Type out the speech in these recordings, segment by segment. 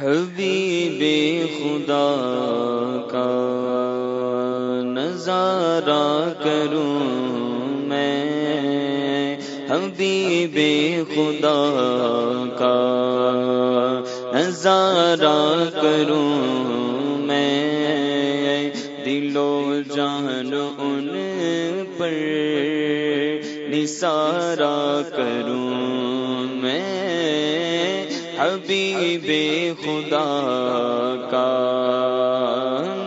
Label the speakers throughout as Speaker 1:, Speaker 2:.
Speaker 1: حبیب خدا کا نظارہ کروں میں۔ حبیب خدا کا نظارہ کروں میں۔ دل و جان ان پر نثارا کروں میں۔ حبیب خدا کا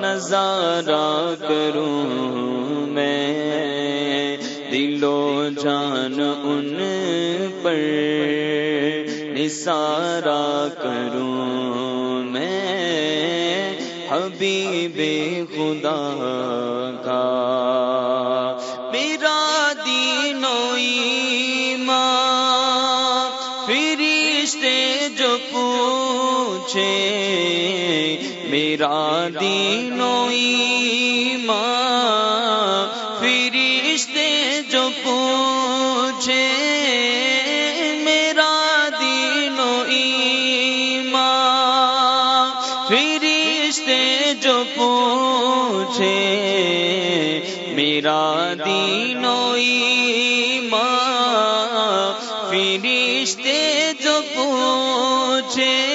Speaker 1: نظارہ کروں میں، دل و جان ان پر نثارا کروں میں۔ حبیب خدا کا میرا دینوئی ماں فرشتے جو پوچھے، میرا دینوئی ماں فرشتے جو پوچھے، میرا دینوئی ماں فرشتے جو پوچھے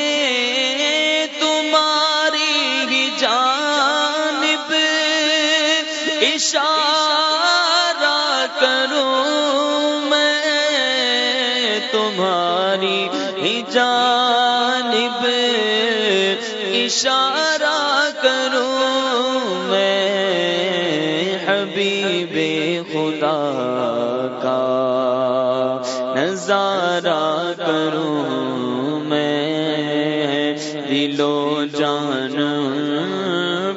Speaker 1: تمہاری ہی جانب اشارہ کروں میں، حبیب خدا کا نظارہ کروں میں، دل و جان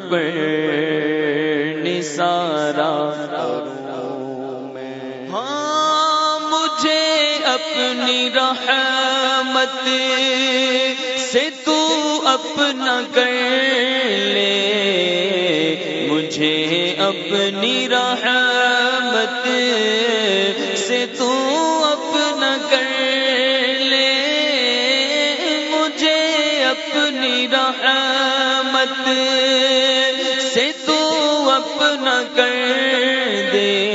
Speaker 1: پر نثارا اپنی رحمت سے تو اپنا کر لے۔ مجھے اپنی رحمت سے تو اپنا کر لے۔ مجھے اپنی رحمت سے تو اپنا کر دے۔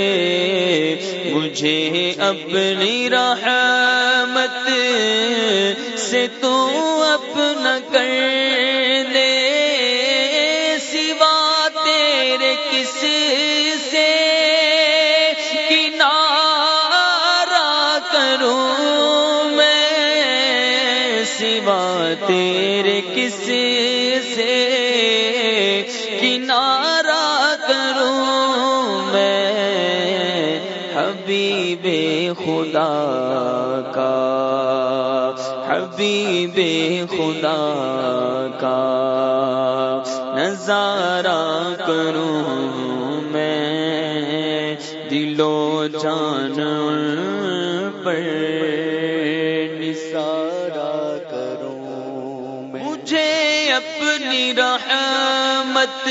Speaker 1: مجھے اپنی رحمت سے تو اپنا کر دے سوا تیرے کس سے کنارہ کروں میں سوا تیرے کس سے خدا کا، حبیب خدا کا۔ نظارہ کروں میں دل و جان پر نثارا کروں مجھے اپنی رحمت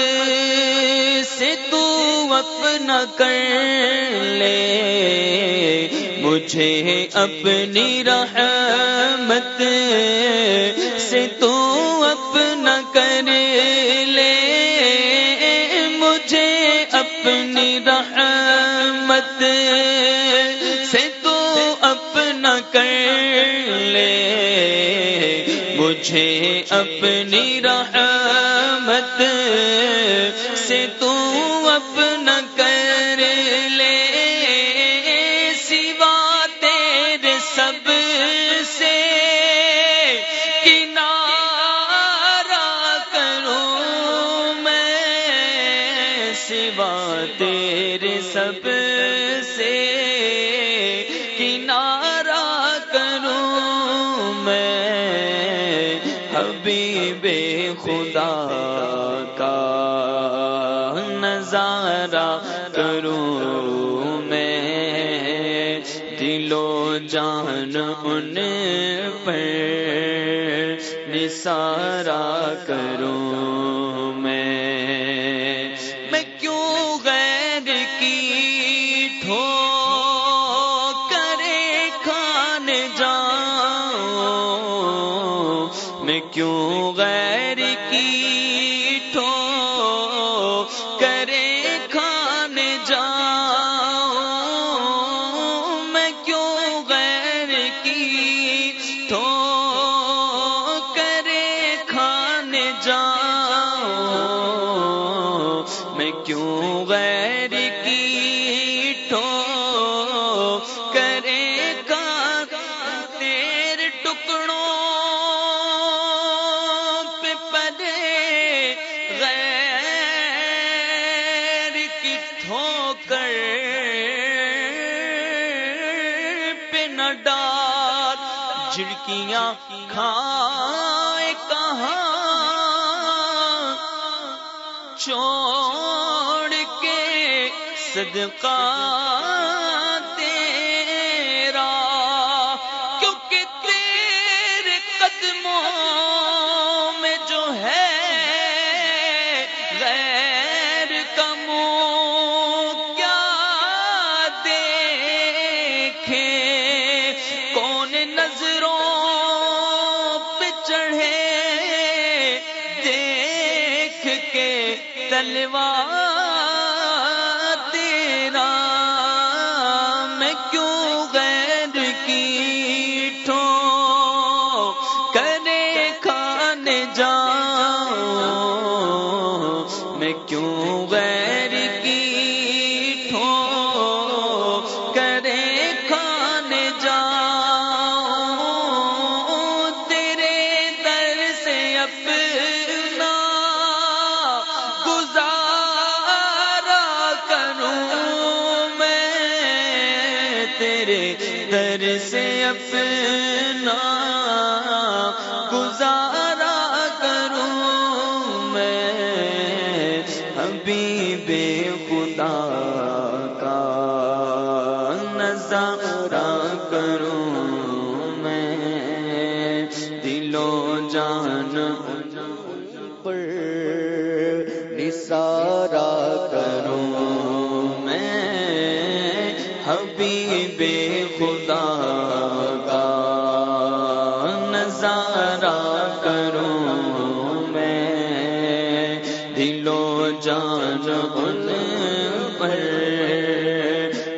Speaker 1: سے تو اپنا کر لے۔ مجھے اپنی رحمت سے تو اپنا کر لے۔ مجھے اپنی رحمت سے تو اپنا کر لے۔ مجھے اپنی رحمت سے تو بے خدا کا نظارہ کروں میں دلو جان ان پر نثارا کروں کیوں کیوں غیر کی ٹھو کرے کھانے جاؤں؟ میں کیوں غیر کی ٹھو کرے کھانے جاؤں؟ میں کیوں غیر کی جھڑکیاں کھائے کہاں؟ چھوڑ کے صدقہ تلوار تیرا میں کیوں غیر کی ٹھو کرے کھانے جا میں کیوں غیر حبیب خدا کا نظارہ کروں میں دلو جان ان پر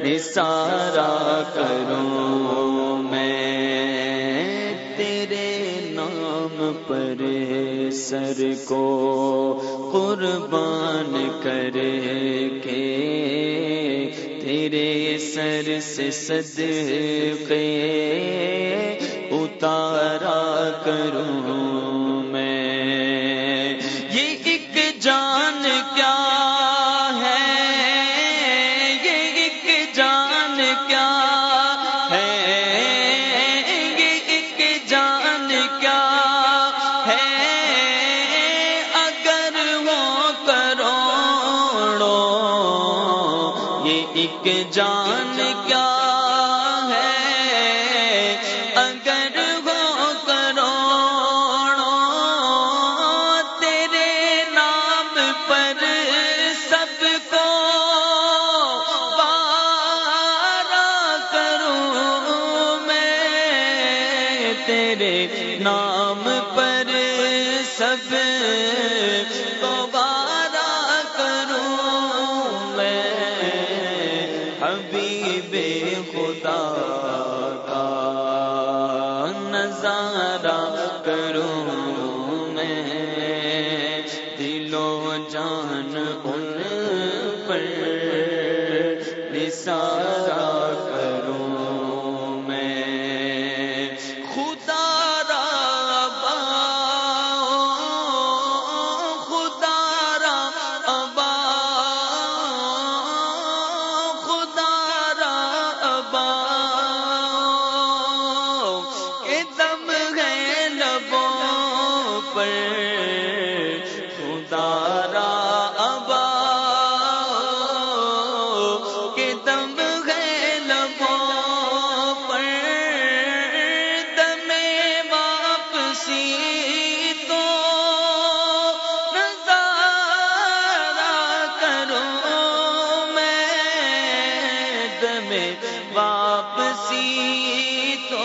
Speaker 1: نثارا کروں میں۔ تیرے نام پر سر کو قربان کر کے میرے سر سے صدقے اتارا کروں۔ یہ ایک جان کیا ہے؟ اگر وہ کروڑوں تیرے نام پر سب کو پارا کروں میں، تیرے نام پر سب کو خدا کا نظارہ کروں میں۔ دلو جان ان پر نثار واپسی تو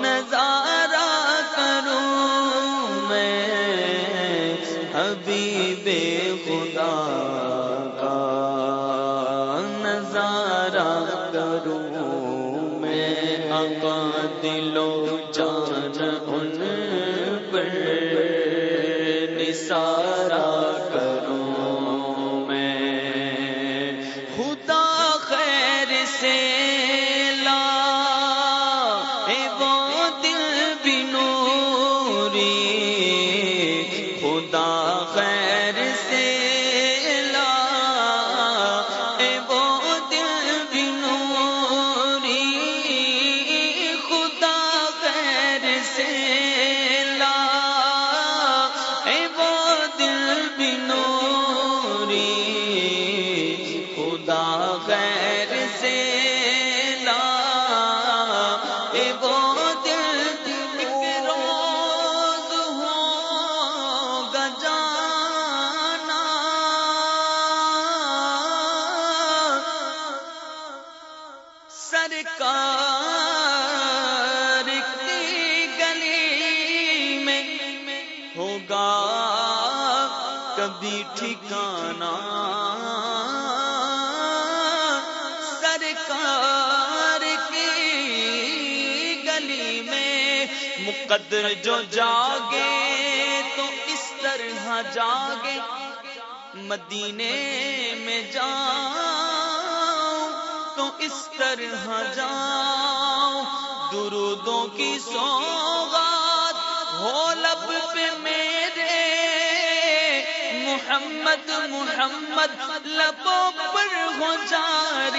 Speaker 1: نظارہ کروں میں حبیب خدا کا نظارہ کروں میں آقا دلو جان ان پر نثار مقدر جو جاگے تو اس طرح جاگے۔ مدینے میں جاؤ تو اس طرح جاؤ درودوں کی سوغات ہو لب پہ میرے۔ محمد محمد، لبوں پر ہو جاری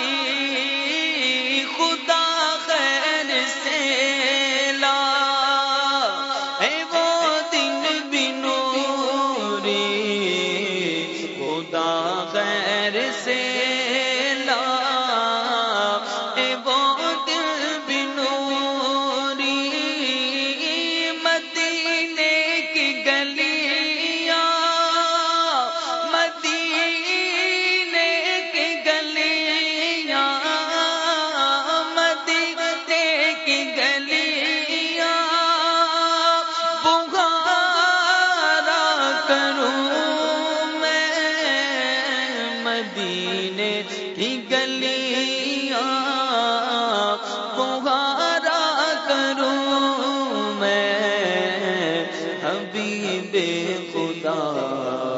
Speaker 1: حبیب خدا۔